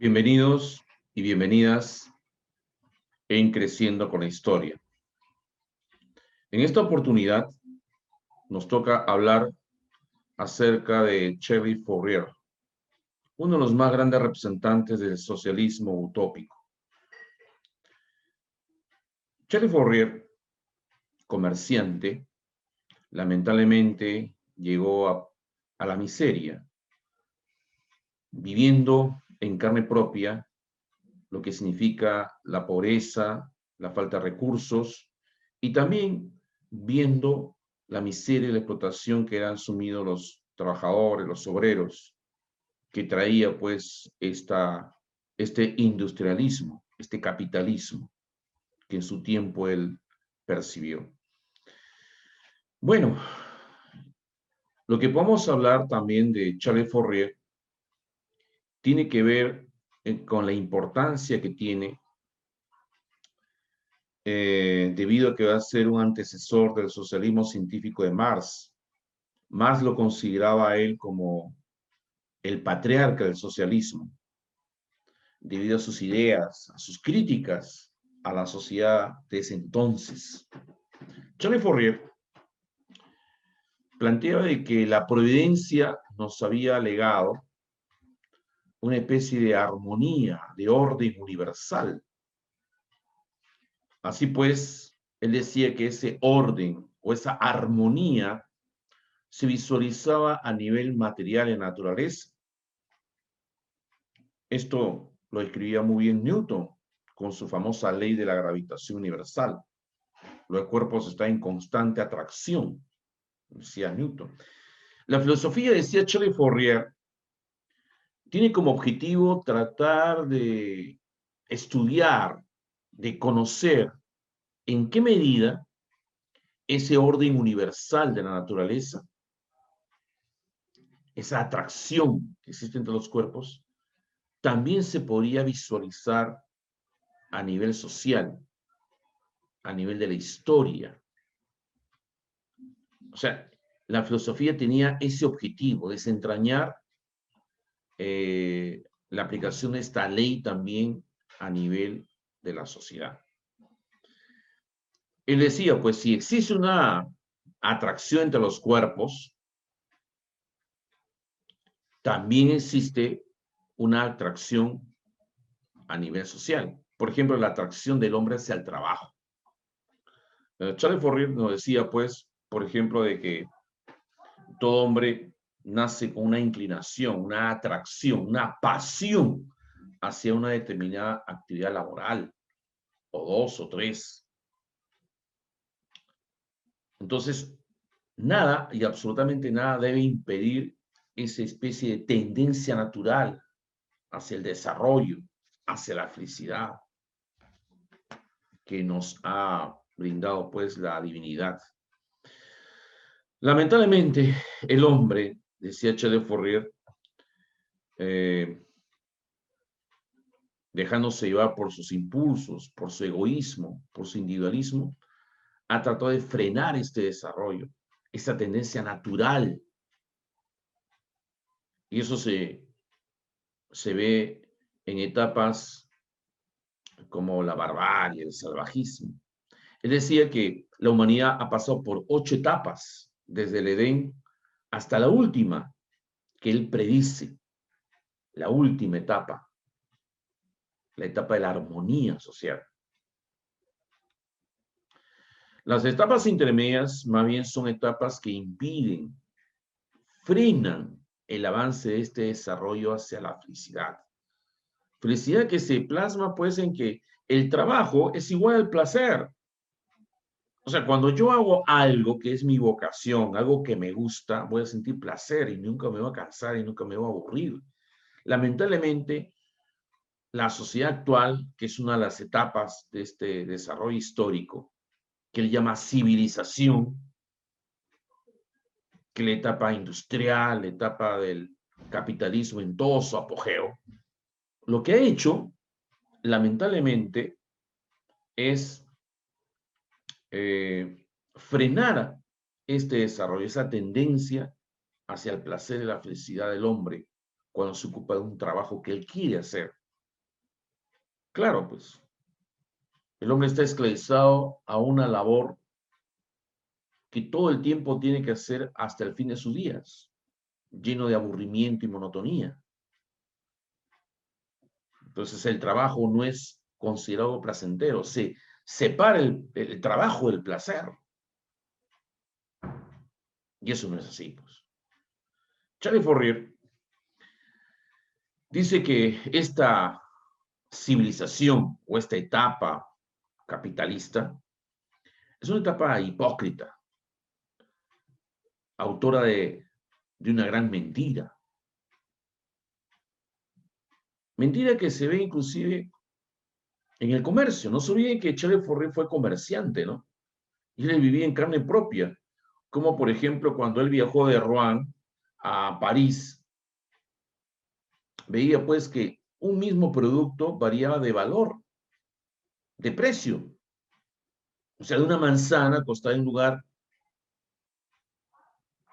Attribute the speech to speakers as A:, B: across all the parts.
A: Bienvenidos y bienvenidas en Creciendo con la Historia. En esta oportunidad nos toca hablar acerca de Cherry Fourier, uno de los más grandes representantes del socialismo utópico. Cherry Fourier, comerciante, lamentablemente llegó a, a la miseria, viviendo en carne propia lo que significa la pobreza, la falta de recursos y también viendo la miseria y la explotación que han asumido los trabajadores, los obreros, que traía pues esta, este industrialismo, este capitalismo que en su tiempo él percibió. Bueno, lo que podemos hablar también de Charles Fourier tiene que ver eh, con la importancia que tiene eh, debido a que va a ser un antecesor del socialismo científico de Marx. Marx lo consideraba a él como el patriarca del socialismo, debido a sus ideas, a sus críticas a la sociedad de ese entonces. Charles Fourier planteaba de que la providencia nos había legado una especie de armonía, de orden universal. Así pues, él decía que ese orden o esa armonía se visualizaba a nivel material en naturaleza. Esto lo escribía muy bien Newton con su famosa ley de la gravitación universal. Los cuerpos están en constante atracción, decía Newton. La filosofía, decía Charles Fourier, tiene como objetivo tratar de estudiar, de conocer en qué medida ese orden universal de la naturaleza, esa atracción que existe entre los cuerpos, también se podría visualizar a nivel social, a nivel de la historia. O sea, la filosofía tenía ese objetivo, desentrañar eh, la aplicación de esta ley también a nivel de la sociedad. Él decía, pues si existe una atracción entre los cuerpos, también existe una atracción a nivel social. Por ejemplo, la atracción del hombre hacia el trabajo. Eh, Charles Fourier nos decía, pues, por ejemplo, de que todo hombre nace con una inclinación, una atracción, una pasión hacia una determinada actividad laboral, o dos o tres. Entonces, nada y absolutamente nada debe impedir esa especie de tendencia natural hacia el desarrollo, hacia la felicidad que nos ha brindado pues la divinidad. Lamentablemente, el hombre decía H. de Fourier, eh, dejándose llevar por sus impulsos, por su egoísmo, por su individualismo, ha tratado de frenar este desarrollo, esta tendencia natural. Y eso se, se ve en etapas como la barbarie, el salvajismo. Él decía que la humanidad ha pasado por ocho etapas, desde el Edén hasta la última que él predice, la última etapa, la etapa de la armonía social. Las etapas intermedias más bien son etapas que impiden, frenan el avance de este desarrollo hacia la felicidad. Felicidad que se plasma pues en que el trabajo es igual al placer. O sea, cuando yo hago algo que es mi vocación, algo que me gusta, voy a sentir placer y nunca me voy a cansar y nunca me voy a aburrir. Lamentablemente, la sociedad actual, que es una de las etapas de este desarrollo histórico, que él llama civilización, que la etapa industrial, la etapa del capitalismo en todo su apogeo, lo que ha hecho, lamentablemente, es eh, frenar este desarrollo, esa tendencia hacia el placer y la felicidad del hombre cuando se ocupa de un trabajo que él quiere hacer, Claro, pues. El hombre está esclavizado a una labor que todo el tiempo tiene que hacer hasta el fin de sus días, lleno de aburrimiento y monotonía. Entonces el trabajo no es considerado placentero, se separa el, trabajo del placer. Y eso no es así, pues. Charlie Fourier dice que esta civilización o esta etapa capitalista es una etapa hipócrita, autora de, de una gran mentira. Mentira que se ve inclusive en el comercio. No se olviden que Charles Fourier fue comerciante, ¿no? Y él vivía en carne propia, como por ejemplo cuando él viajó de Rouen a París, veía pues que un mismo producto variaba de valor, de precio. O sea, una manzana costaba en lugar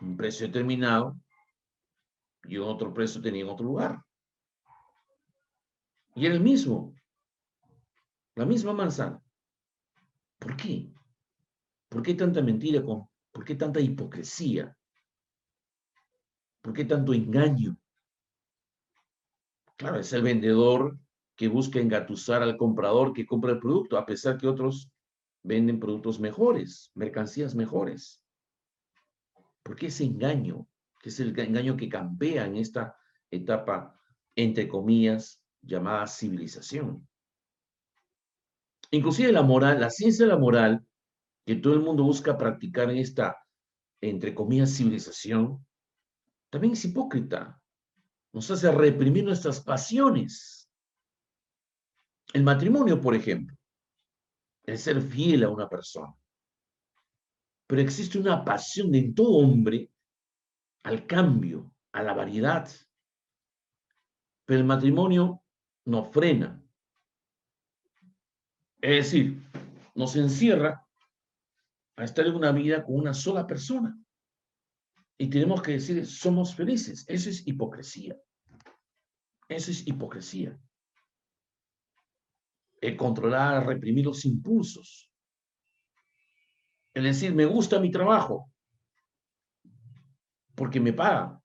A: un precio determinado y otro precio tenía en otro lugar. Y era el mismo, la misma manzana. ¿Por qué? ¿Por qué tanta mentira? ¿Por qué tanta hipocresía? ¿Por qué tanto engaño? Claro, es el vendedor que busca engatusar al comprador que compra el producto, a pesar que otros venden productos mejores, mercancías mejores. ¿Por qué ese engaño? Que es el engaño que campea en esta etapa, entre comillas, llamada civilización. Inclusive la moral, la ciencia de la moral, que todo el mundo busca practicar en esta, entre comillas, civilización, también es hipócrita. Nos hace reprimir nuestras pasiones. El matrimonio, por ejemplo, el ser fiel a una persona. Pero existe una pasión de todo hombre al cambio, a la variedad. Pero el matrimonio no frena. Es decir, nos encierra a estar en una vida con una sola persona. Y tenemos que decir, somos felices. Eso es hipocresía. Eso es hipocresía. El controlar, reprimir los impulsos. El decir, me gusta mi trabajo porque me paga.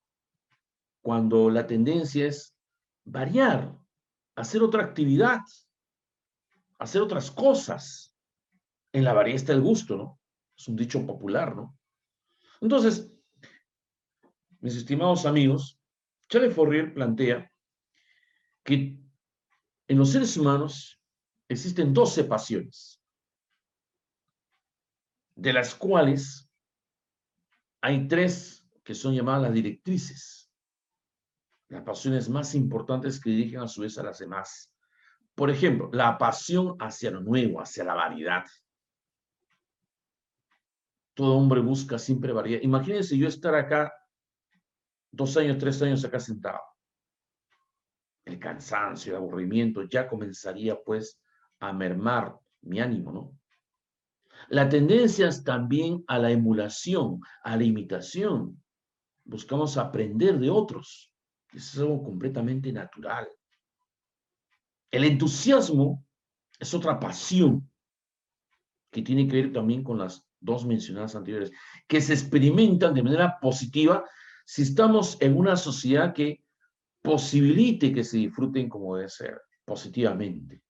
A: Cuando la tendencia es variar, hacer otra actividad, hacer otras cosas. En la variedad está el gusto, ¿no? Es un dicho popular, ¿no? Entonces, mis estimados amigos, Charles Fourier plantea que en los seres humanos existen 12 pasiones, de las cuales hay tres que son llamadas las directrices, las pasiones más importantes que dirigen a su vez a las demás. Por ejemplo, la pasión hacia lo nuevo, hacia la variedad. Todo hombre busca siempre variedad. Imagínense yo estar acá dos años, tres años acá sentado. El cansancio, el aburrimiento ya comenzaría pues a mermar mi ánimo, ¿no? La tendencia es también a la emulación, a la imitación. Buscamos aprender de otros. Eso es algo completamente natural. El entusiasmo es otra pasión que tiene que ver también con las dos mencionadas anteriores, que se experimentan de manera positiva si estamos en una sociedad que posibilite que se disfruten como debe ser, positivamente.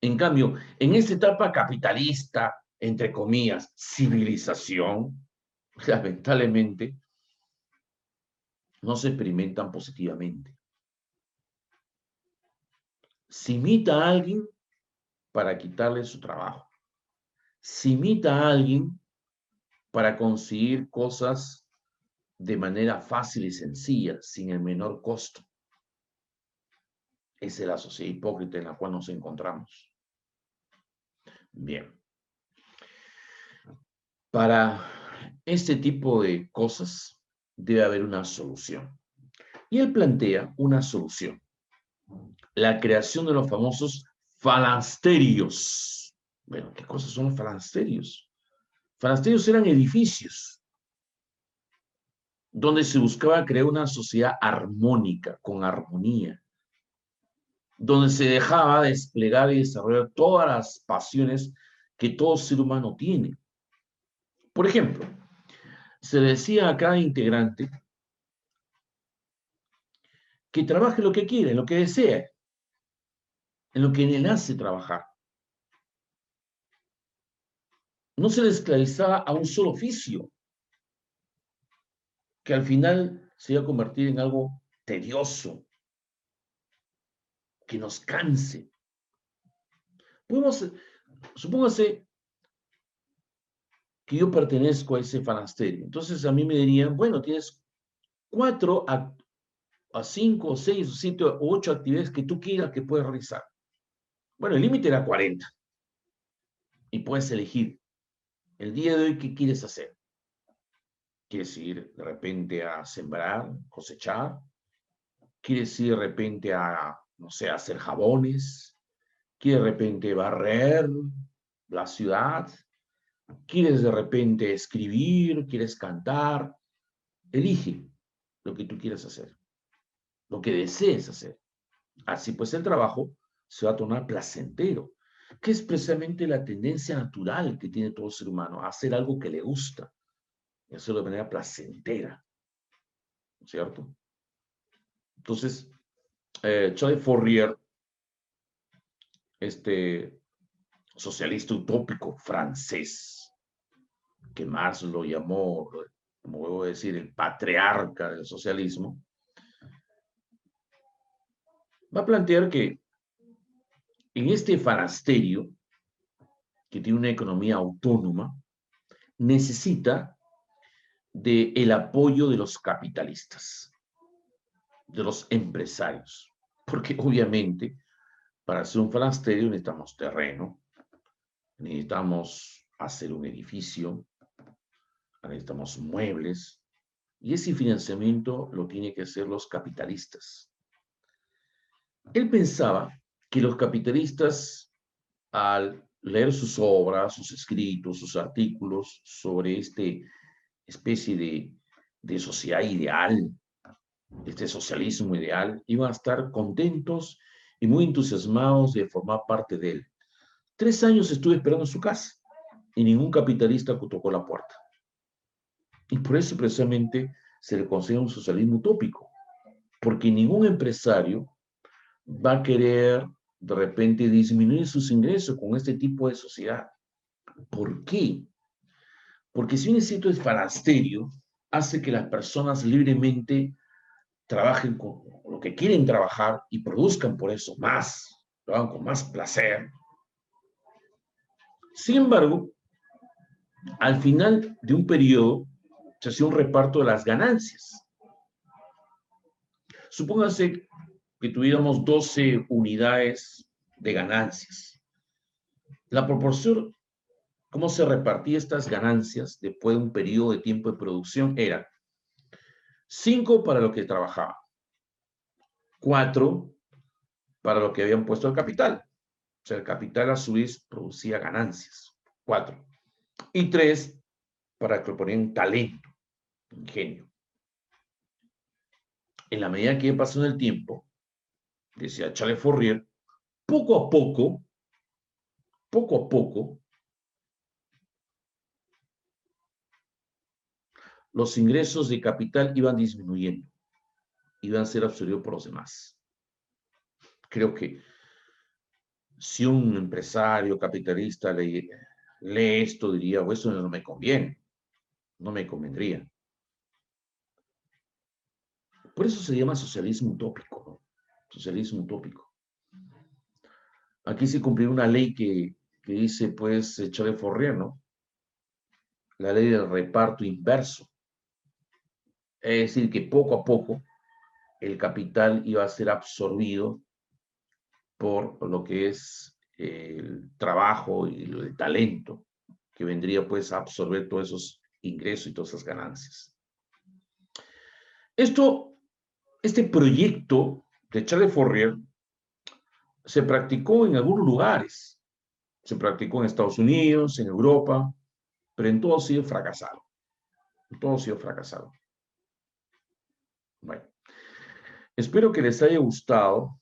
A: En cambio, en esta etapa capitalista, entre comillas, civilización, lamentablemente, no se experimentan positivamente. Se imita a alguien para quitarle su trabajo. Se imita a alguien para conseguir cosas de manera fácil y sencilla, sin el menor costo. Esa es la sociedad hipócrita en la cual nos encontramos. Bien. Para este tipo de cosas debe haber una solución. Y él plantea una solución. La creación de los famosos falansterios. Bueno, ¿qué cosas son los falansterios? Falansterios eran edificios donde se buscaba crear una sociedad armónica, con armonía. donde se dejaba desplegar y desarrollar todas las pasiones que todo ser humano tiene. Por ejemplo, se decía a cada integrante que trabaje lo que quiere, lo que desee, en lo que él hace trabajar. No se le esclavizaba a un solo oficio, que al final se iba a convertir en algo tedioso, que nos canse. Podemos, supóngase que yo pertenezco a ese fanasterio. Entonces a mí me dirían, bueno, tienes cuatro a, cinco, seis, siete o ocho actividades que tú quieras que puedes realizar. Bueno, el límite era 40. Y puedes elegir el día de hoy qué quieres hacer. ¿Quieres ir de repente a sembrar, cosechar? ¿Quieres ir de repente a, no sé, hacer jabones? ¿Quieres de repente barrer la ciudad? ¿Quieres de repente escribir? ¿Quieres cantar? Elige lo que tú quieras hacer, lo que desees hacer. Así pues el trabajo se va a tornar placentero, que es precisamente la tendencia natural que tiene todo ser humano, a hacer algo que le gusta y hacerlo de manera placentera. ¿Cierto? Entonces, eh, Fourier, este socialista utópico francés, que Marx lo llamó, como a decir, el patriarca del socialismo, va a plantear que en este fanasterio, que tiene una economía autónoma, necesita del el apoyo de los capitalistas, de los empresarios, porque obviamente para hacer un fanasterio necesitamos terreno, necesitamos hacer un edificio, necesitamos muebles, y ese financiamiento lo tienen que hacer los capitalistas. Él pensaba que los capitalistas, al leer sus obras, sus escritos, sus artículos sobre este especie de, de sociedad ideal, este socialismo ideal, iban a estar contentos y muy entusiasmados de formar parte de él. Tres años estuve esperando en su casa y ningún capitalista tocó la puerta. Y por eso precisamente se le considera un socialismo utópico, porque ningún empresario va a querer de repente disminuir sus ingresos con este tipo de sociedad. ¿Por qué? Porque si un sitio es falasterio, hace que las personas libremente trabajen con lo que quieren trabajar y produzcan por eso más, lo hagan con más placer. Sin embargo, al final de un periodo se hace un reparto de las ganancias. Supóngase que tuviéramos 12 unidades de ganancias. La proporción, cómo se repartía estas ganancias después de un periodo de tiempo de producción era 5 para lo que trabajaba, 4 para lo que habían puesto el capital. O sea, el capital a su vez producía ganancias, 4. Y 3 para que ponían talento, ingenio. En la medida que pasó el tiempo, decía Charles Fourier, poco a poco, poco a poco, los ingresos de capital iban disminuyendo, iban a ser absorbidos por los demás. Creo que si un empresario capitalista lee, esto, diría, pues eso no me conviene, no me convendría. Por eso se llama socialismo utópico. ¿no? Socialismo utópico. Aquí se cumplió una ley que, dice, pues, de Forrier, ¿no? La ley del reparto inverso. Es decir, que poco a poco el capital iba a ser absorbido por lo que es el trabajo y el talento que vendría pues a absorber todos esos ingresos y todas esas ganancias. Esto, este proyecto de Charles Fourier se practicó en algunos lugares. Se practicó en Estados Unidos, en Europa, pero en todo ha sido fracasado. En todo ha sido fracasado. Bueno, espero que les haya gustado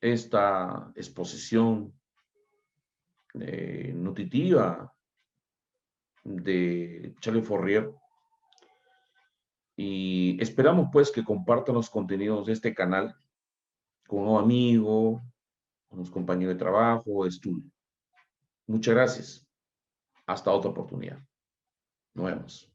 A: esta exposición eh, nutritiva de Charlie Forrier. Y esperamos pues que compartan los contenidos de este canal con un amigo, con los compañeros de trabajo de estudio. Muchas gracias. Hasta otra oportunidad. Nos vemos.